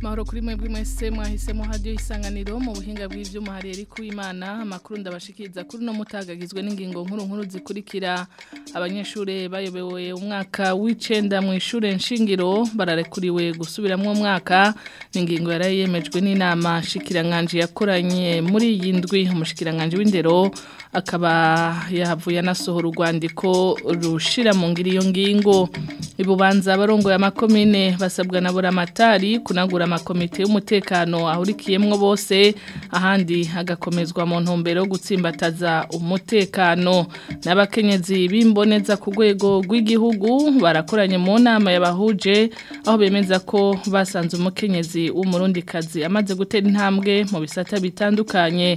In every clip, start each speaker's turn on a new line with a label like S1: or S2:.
S1: mahoro kuri mwebwe mwese mwahisemo hadiyo isanganiro mu buhinga bw'ibyuma hari eriku imana amakuru ndabashikiriza kuri no mutagagizwe n'ingingo nkuru nkuru zikurikira abanyeshuri bayobewe umwaka w'icenda mu ishure nshingiro bararekuriwe gusubiramwo umwaka n'ingingo yemejwe n'inama shikiranganje yakoranye muri iyi ndwi umushikiranganje w'indero akaba yahavuye nasohora urwandiko rushira mu ngiri yo ngingo ibubanza ya amakomine basabwa na buramatari kunagura amakomite y'umutekano ahurikiyemo bose ahandi hagakomezwa mu ntumbero yo gutsimbataza umutekano n'abakenyezi b'imboneza ku rwego rw'igihugu barakoranye mu nama yabahuje aho bemeza ko basanze umukenyezi w'umurundikazi amaze gutera intambwe mu bisata bitandukanye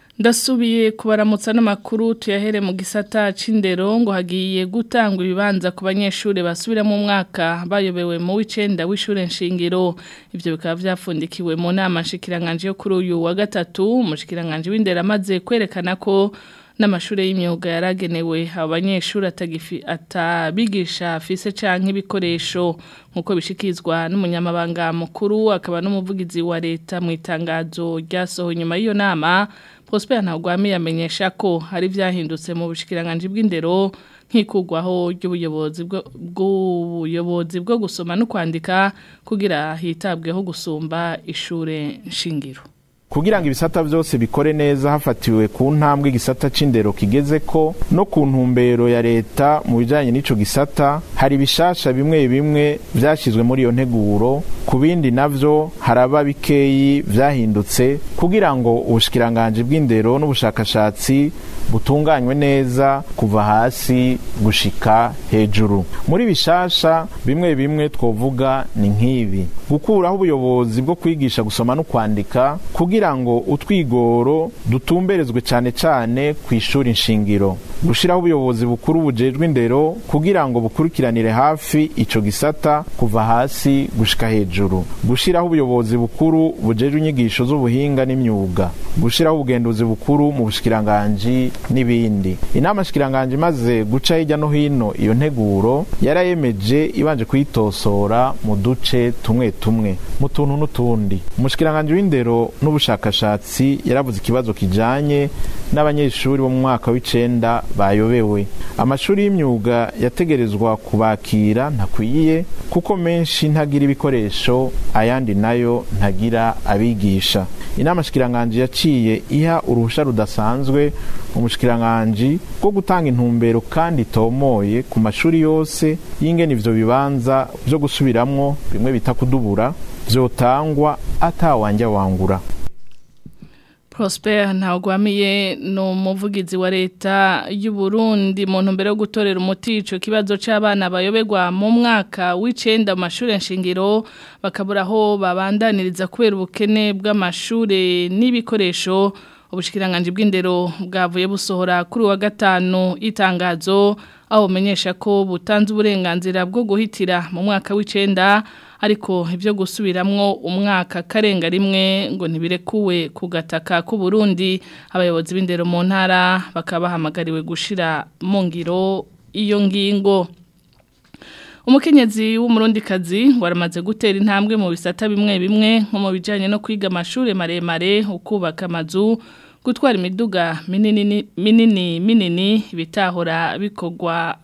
S1: ndasubiye kubaramutsa n'amakuru tuyahere mu gisata c'indero ngo hagiye gutangwa ibibanza ku banyeshuri basubira mu mwaka bayobewe mu w'icenda w'ishure nshingiro ivyo bikaba vyapfundikiwe mu nama nshikiranganje yo kuri uyu wa gatatu umushikiranganje w'indero amaze kwerekana ko n'amashuri y'imyuga yaragenewe abanyeshuri atabigisha afise canke ibikoresho nk'uko bishikizwa n'umunyamabanga mukuru akaba n'umuvugizi wa leta mu itangazo ryasoho nyuma y'iyo nama Prosper Ntagwami yamenyesha ko hari vyahindutse mu bushikiranganje bw'indero nkikugwaho ry'ubuyobozi bw'ubuyobozi bwo gusoma no kwandika kugira hitabweho gusumba ishure shingiro
S2: kugira ngo ibisata byose bikore neza hafatiwe ku ntambwe igisata cy'indero kigeze ko no ku ntumbero ya leta mu bijyanye n'icyo gisata hari ibishasha bimwe bimwe byashyizwe muri iyo nteguro ku bindi nabyo haraba bikeyi byahindutse kugira ngo ubushikiranganje bw'indero n'ubushakashatsi butunganywe neza kuva hasi gushika hejuru muri bishasha bimwe bimwe twovuga ni nk'ibi gukuraho ubuyobozi bwo kwigisha gusoma no kwandika kugira kugira ngo utwigoro dutumberezwe cyane cyane ku ishuri nshingiro gushyiraho ubuyobozi bukuru bujejwe indero kugira ngo bukurikiranire hafi icyo gisata kuva hasi gushyika hejuru gushyiraho ubuyobozi bukuru bujejwe inyigisho z'ubuhinga n'imyuga gushyiraho ubugenduzi bukuru mu bushikiranganji n'ibindi inama shikiranganji imaze guca hirya no hino iyo nteguro yarayemeje ibanje kuyitosora mu duce tumwe tumwe mu tuntu n'utundi umushikiranganji w'indero n'ubushakashatsi mushakashatsi yaravuze ikibazo kijyanye n'abanyeshuri bo mu mwaka w'icenda bayobewe amashuri y'imyuga yategerezwa kubakira ntakwiye kuko menshi ntagira ibikoresho ayandi nayo ntagira abigisha inama shikiranganji yaciye iha uruhushya rudasanzwe umushikiranganji rwo gutanga intumbero kandi itomoye ku mashuri yose y'ingene ivyo bibanza vyo gusubiramo bimwe bita kudubura vyotangwa atawanja wangura
S1: Prosper ntagwamiye no muvugizi wa leta y'u Burundi mu ntumbero yo gutorera umuti ico kibazo c'abana bayoberwa mu mwaka w'icenda amashuri mashuri nshingiro bakabura aho babandaniriza kubera ubukene bw’amashuri n'ibikoresho ubushikiranganje bw'indero bwavuye busohora kuri wa gatanu itangazo aho bumenyesha ko butanze uburenganzira bwo guhitira mu mwaka w'icenda ariko ibyo gusubiramwo umwaka karenga rimwe ngo ntibirekuwe kugataka ku Burundi abayobozi b'indero mu ntara bakaba gushira mu ngiro iyo ngingo umukenyezi w'umurundikazi waramaze gutera intambwe mu bisata bimwe bimwe nko mu bijyanye no kwiga amashuri maremare ukubaka amazu gutwara imiduga minini minini minini bitahora bikogwa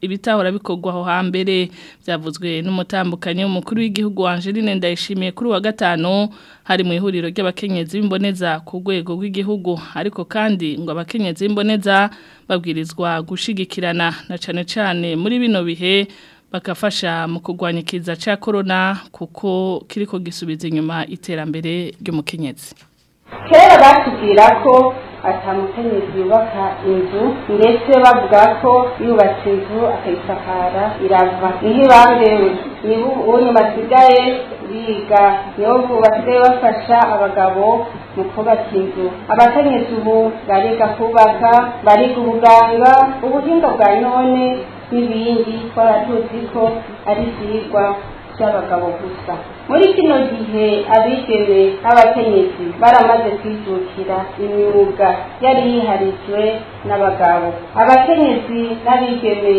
S1: ibitahora bikogwa aho hambere byavuzwe n'umutambukanyi umukuru w'igihugu Angeline Ndayishimiye kuri wa gatano hari mu ihuriro ry'abakenyezi b'imboneza ku rwego rw'igihugu ariko kandi ngo abakenyezi b'imboneza babwirizwa gushigikirana na cane cane muri bino bihe bakafasha mu kurwanya ikiza cya korona kuko kiriko gisubiza inyuma iterambere ry'umukenyezi
S3: kera batubwira ko atamukenyezi yubaka inzu ndetse bavuga ko yubatse inzu akayisakara irava niho ibandewe nibo ubu basigaye biga nibo basigaye bafasha abagabo mu kubaka inzu abakenyezi ubu bariga kubaka bariga ubuganga ubuhinga bwa none n'ibindi twara ko ari ibyigwa by'abagabo gusa muri kino gihe abigeme n'abakenyezi baramaze kwizukira imyuga yari yiharikiwe n'abagabo abakenyezi n'abigeme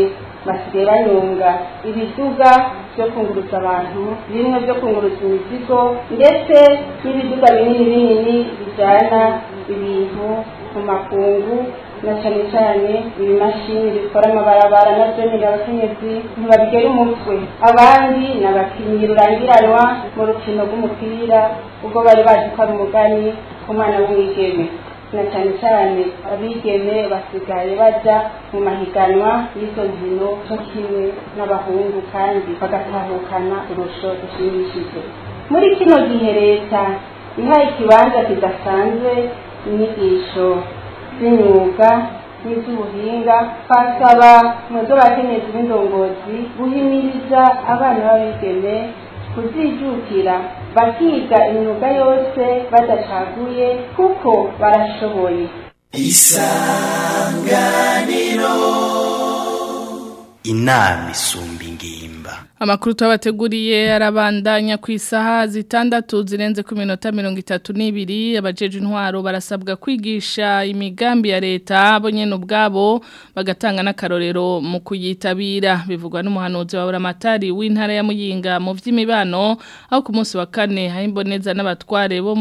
S3: basigaye banyunga ibiduga byo kunguruza abantu bimwe byo kunguruza imizigo ndetse n'ibiduga binini binini bijyana ibintu mu makungu na cyane cyane ibimashini bikora amabarabara nabyo ni abakenyezi ntibabigera umutwe abandi ni abakinnyi rurangiranwa mu rukino rw'umupira ubwo bari baje ko ari ku mwana w'umwigeme na cyane cyane abigeme basigaye bajya mu mahiganwa y'izo nkino cyo kimwe n'abahungu kandi bagatahukana urusho rushimishije muri kino gihe leta ihaye ikibanza kidasanzwe inyigisho n'imyuga n'iby'ubuhinga twasaba mwebwe bakenyezi b'indongozi guhimiriza abana b'abigeme kuzijukira bakiga imyuga yose badacaguye kuko barashoboye isanganiro
S4: inama isumba ingimba
S1: amakuru twabateguriye arabandanya ku isaha zitandatu zirenze ku minota mirongo itatu n'ibiri abajeje intwaro barasabwa kwigisha imigambi ya leta bo nyine ubwabo bagatanga n'akarorero mu kuyitabira bivugwa n'umuhanuzi wa buramatari w'intara ya muyinga mu by'imibano aho ku munsi wa kane harimboneza n'abatware bo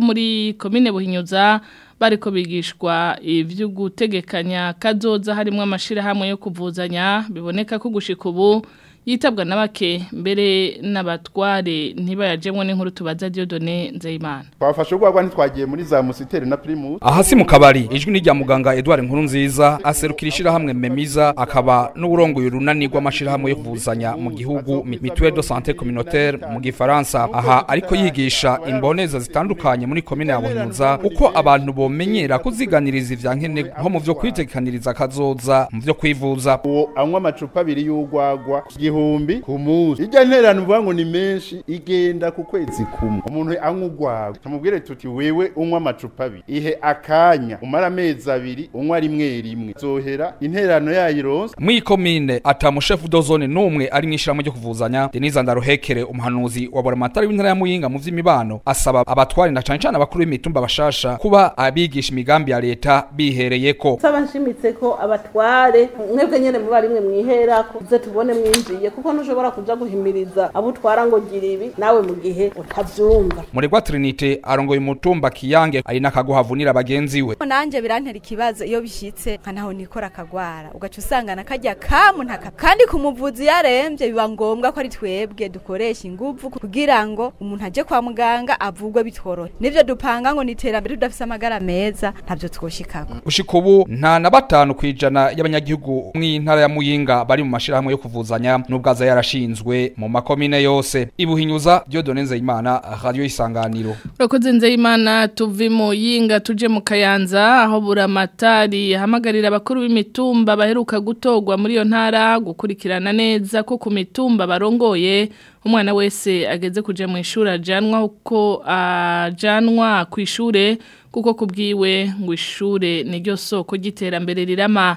S1: muri komine buhinyuza bariko bigishwa ivyo gutegekanya kazoza harimo amashirahamwe yo kuvuzanya biboneka ko gushika ubu yitabwa na bake mbere n'abatware ntibayajemwe n'inkuru tubaza Dieudonne Nzeyimana
S5: twafashe ugwagwa ntitwagiye muri za musiteri na primus
S6: ahasi mu kabari ijwi ni muganga Edouard Nkuru nziza aserukira ishirahamwe Memiza akaba n'uburongoye runani rw'amashirahamwe yo kuvuzanya mu gihugu Mutuelle de Santé Communautaire mu gifaransa aha ariko yigisha imboneza zitandukanye muri komine ya Buhinza uko abantu bomenyera kuziganiriza ivya nkene nko mu vyo kwitekaniriza kazoza mu vyo kwivuza
S5: uwo anywa amacupa abiri y'ugwagwa igihumbi ku munsi ijya nterana uvuga ngo ni menshi igenda ku kwezi kumwe umuntu anywa urwawe tumubwire tuti wewe unywa amacupa abiri ihe akanya umara amezi abiri unywa rimwe rimwe zohera interano yayo
S6: ironsa muri komine atamushefu dozone n'umwe ari mu ishyirahamwe ryo kuvuzanya denise ndaruhekere umuhanuzi wa buramatari w'intara ya muyinga mu by'imibano asaba abatwari na cyane cyane abakuru b'imitumba bashasha kuba abigisha imigambi ya leta bihereye
S7: ko nsaba nshimitse ko abatware mwebwe nyine muba rimwe mwiherako ibyo tubone mwinjiye bikwiye kuko ntushobora kujya guhimiriza abo utwara ngo gira ibi nawe mu gihe utavyumva
S6: muregwa trinite arongoye umutumba kiyange ari nakaguhavunira bagenzi we
S8: nanje birantera ikibazo iyo bishitse nkanaho nikora akagwara ugaca usangana kajya kamu ntaka kandi kumuvuzi yaremvye biba ngombwa ko ari twebwe dukoresha ingufu kugira ngo umuntu ajye kwa muganga avugwe bitworohe nivyo dupanga ngo niterambere tudafise amagara meza ntavyo twoshikako
S6: ushika ubu nta na batanu kwijana y'abanyagihugu mw'intara ya muyinga bari mu mashirahamwe yo kuvuzanya nubwo yarashinzwe mu makomine yose ibuhinyuza Diodone Nzeyimana radio isanganiro
S1: urakoze Nzeyimana tuve mu yinga tuje mu kayanza aho buramatari hamagarira abakuru b'imitumba baheruka gutogwa muri iyo ntara gukurikirana neza ko ku mitumba barongoye umwana wese ageze kuja mu ishuri ajanwa uko ajanwa ku ishure kuko kubwiwe ngo ishure ni ryo soko ry'iterambere rirama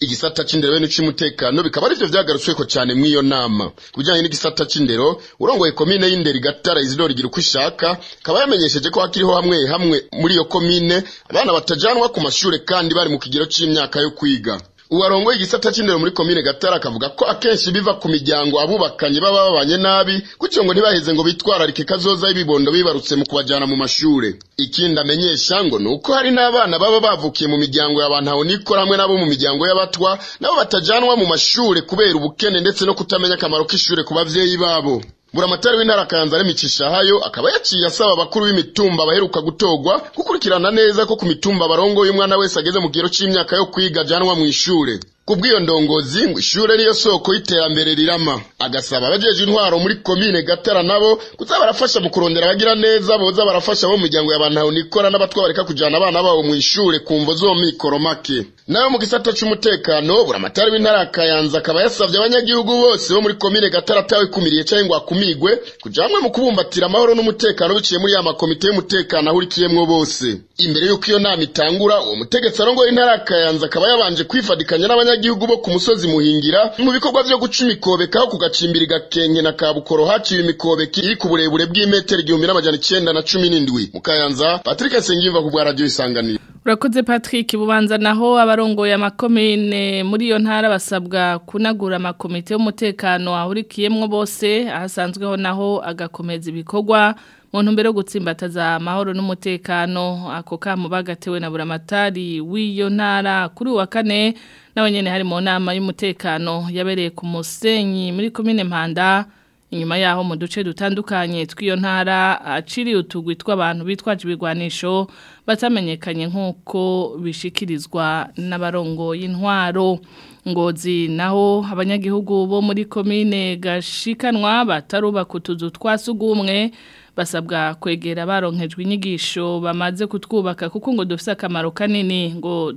S9: igisata c'indero be n'ic'umutekano bikaba arivyo vyagarutsweko cane mw'iyo nama ku bijanye n'igisata c'indero urongoye komine y'indero igatara izidoro igira uko ishaka akaba yamenyesheje ko hakiriho hamwe hamwe muri iyo komine abana batajanwa ku mashure kandi bari mu kigero cy’imyaka yo kwiga uwarongoye igisata cy'indero muri komine gatara akavuga ko akenshi biva ku miryango abubakanyi baba babanye nabi gutyo ngo ntibaheze ngo bitwararike kazoza y'ibibondo bibarutse mu kubajyana mu mashuri ikindi amenyesha ngo ni uko hari n'abana baba bavukiye mu miryango ya bantahonikora hamwe n'abo mu miryango y'abatwa nabo batajyanwa mu mashuri kubera ubukene ndetse no kutamenya akamaro k'ishuri ku babyeyi babo buramatari w'intara kanzaramikisha hayo akaba yaciye asaba abakuru b'imitumba baheruka gutogwa gukurikirana neza ko ku mitumba barongoye y’umwana wese ageze mu kigero cy'imyaka yo kwiga ajyanwa mu ishure kubw'iyo ndongozi ngo ishure niyo soko y'iterambere rirama agasaba abajeje intwaro muri komine gatara nabo kuza barafasha mu kurondera abagira neza boza barafasha bo mu miryango ya bantahunikora n'abatwabareka kujyana abana babo mu ishure ku mvo zo mikoro make nawe mu gisata cy'umutekano buramatari w'intara akaba yasabye abanyagihugu bose bo muri komine gatara atawikumiriye cyangwa ngo akumirwe kugira hamwe mu kubumbatira amahoro n'umutekano biciye muri ya makomite y'umutekano ahurikiyemo bose imbere y'uko iyo nama itangura uwo mutegetsi arongoye intara akaba yabanje kwifadikanya n'abanyagihugu bo ku musozi muhingira mu bikorwa byo guca imikobekaho ku gacimbiri gakenke na kabukoro haciwe imikobeki iri ku burebure bw'imetero igihumbi n'amajana icyenda na cumi n'indwi mu kayanza patrick sengimva ku radiyo isanganiro
S1: urakoze patrick bubanza naho abarongoye amakomine muri iyo ntara basabwa kunagura amakomite y'umutekano ahurikiyemo bose ahasanzweho naho agakomeza ibikorwa mu ntumbero yo gutsimbataza mahoro n'umutekano ako kamo bagatewe na buramatari w'iyo ntara kuri wa kane n'abanyene hari mu nama y'umutekano yabereye ku musenyi muri komine mpanda inyuma yaho mu duce dutandukanye tw'iyo ntara aciriye utugwi tw'abantu bitwaje ibigwanisho batamenyekanye nk'uko bishikirizwa n'abarongo y'intwaro ngozi naho abanyagihugu bo muri komine gashikanwa batarubaka utuzu twa basabwa kwegera baronkejwe inyigisho bamaze kutwubaka kuko ngo dufite akamaro kanini ngo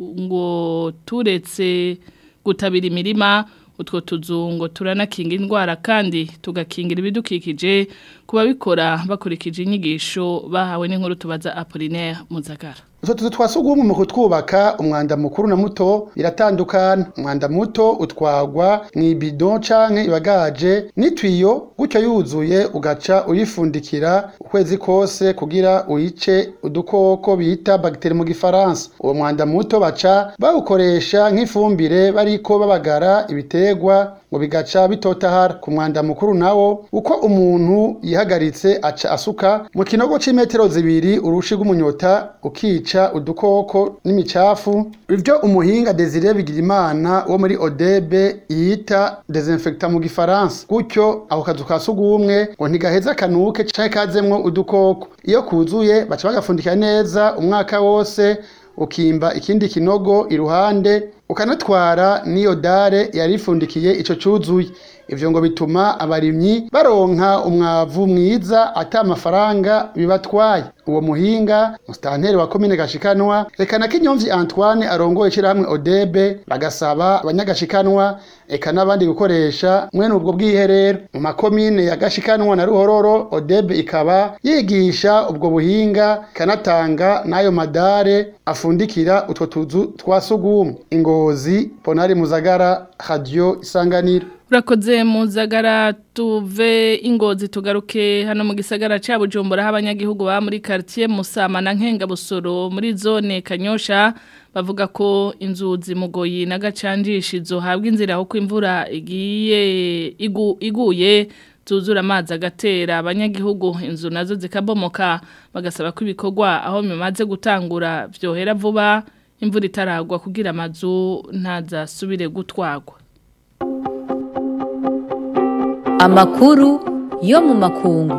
S1: ngo turetse gutabira imirima utwo tuzungo turanakinga indwara kandi tugakingira ibidukikije ku babikora bakurikije inyigisho bahawe n'inkuru tubaza apolinaire muzagara
S10: utwo tuzu twa sugumwe mu kutwubaka umwanda mukuru na muto biratandukana umwanda muto utwagwa mw'ibido canke ibagaje nitwiyo gutyo yuzuye ugaca uyifundikira ukwezi kose kugira uyice udukoko bita bagiteri mu gifaransa uwo mwanda muto baca bawukoresha nk'ifumbire bariko babagara ibitegwa ngo bigaca bitotahara ku mwanda mukuru nawo uko umuntu yihagaritse aca asuka mu kinogo c'imetero zibiri urushi rw'umunyota ukica kwica udukoko n'imicafu ibyo umuhinga Desire Bigirimana wo muri Odebe yita desinfecta mu gifaransa gutyo ako kazu ka sugumwe ngo ntigaheza kanuke canke kazemwo udukoko iyo kuzuye baca bagafundika neza umwaka wose ukimba ikindi kinogo iruhande ukanatwara niyo dare yarifundikiye icyo cuzuye ivyo ngo bituma abarimyi baronka umwavu mwiza ata amafaranga bibatwaye uwo muhinga musitanteri wa komine gashikanwa reka na kinyomvyi antoine arongoye ishirahamwe odebe bagasaba abanyagashikanwa eka n'abandi gukoresha mwene ubwo bwiherero mu makomine ya gashikanwa na ruhororo odebe ikaba yigisha ubwo buhinga ikanatanga n'ayo madare afundikira utwo tuzu twa sugumwe ingozi ponari muzagara radio isanganiro
S1: urakoze muzagara tuve ingozi tugaruke hano mu gisagara cya bujumbura abanyagihugu ba muri karitsiye musama na nkengabusoro muri zone kanyosha bavuga ko inzu zimugoyi n'agacangisha inzu habwa inzira aho imvura igiye iguye tuzura amazi agatera abanyagihugu inzu nazo zikabomoka bagasaba ko ibikorwa aho mimaze gutangura byohera vuba imvura itaragwa kugira amazu ntazasubire gutwagwa
S11: amakuru yo mu makungu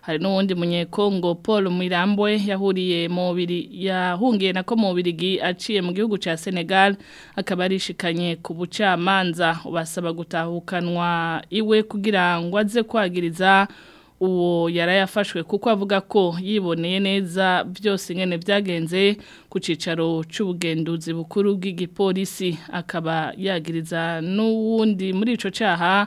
S1: hari n'uwundi munyekongo paul mirambwe yahuriye mu yahungiye nako mu birigi aciye mu gihugu cya senegal akaba ku bucamanza ubasaba gutahukanwa iwe kugira ngo aze kwagiriza uwo yarayafashwe kuko avuga ko yiboneye neza byose nyine byagenze ku cyicaro cy'ubugenduzi bukuru bw'igipolisi akaba yagiriza n'uwundi muri icyo cyaha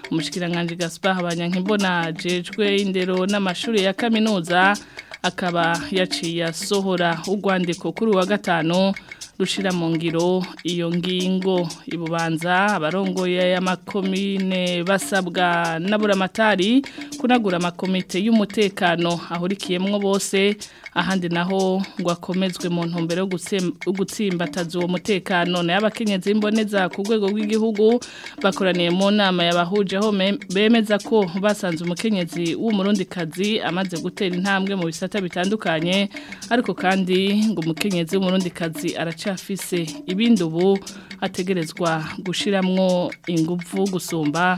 S1: umushikiranganje gaspar abanyankibona jejwe indero n'amashuri ya kaminuza akaba yaciye asohora urwandiko kuri uwa gatanu gushira mu ngiro iyo ngingo ibubanza abarongoye y'amakomine basabwa n'aburamatari kunagura amakomite y'umutekano ahurikiyemwo bose ahandi naho ngo akomezwe mu ntumbero yo gutsimbataza uwo mutekano nayo abakenyezi imboneza ku rwego rw'igihugu bakoraniye mu nama yabahuje aho bemeza ko basanze umukenyezi w'umurundikazi amaze gutera intambwe mu bisata bitandukanye ariko kandi ngo umukenyezi w'umurundikazi araca afise ibindi ubu ategerezwa gushiramwo inguvu gusumba